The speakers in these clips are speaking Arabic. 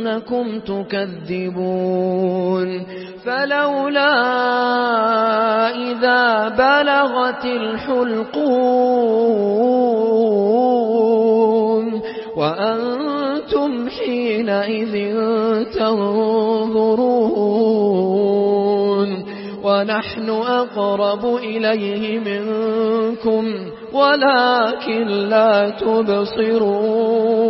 أنكم تكذبون فلولا إذا بلغت الحلقون وأنتم حينئذ تنظرون ونحن أقرب إليه منكم ولكن لا تبصرون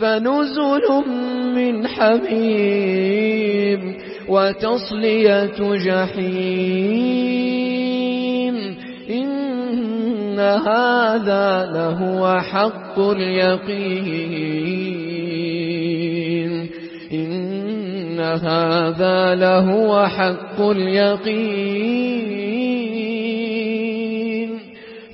فنزل من حميم وتصلية جحيم. إن هذا لهو حق اليقين. إن هذا لهو حق اليقين.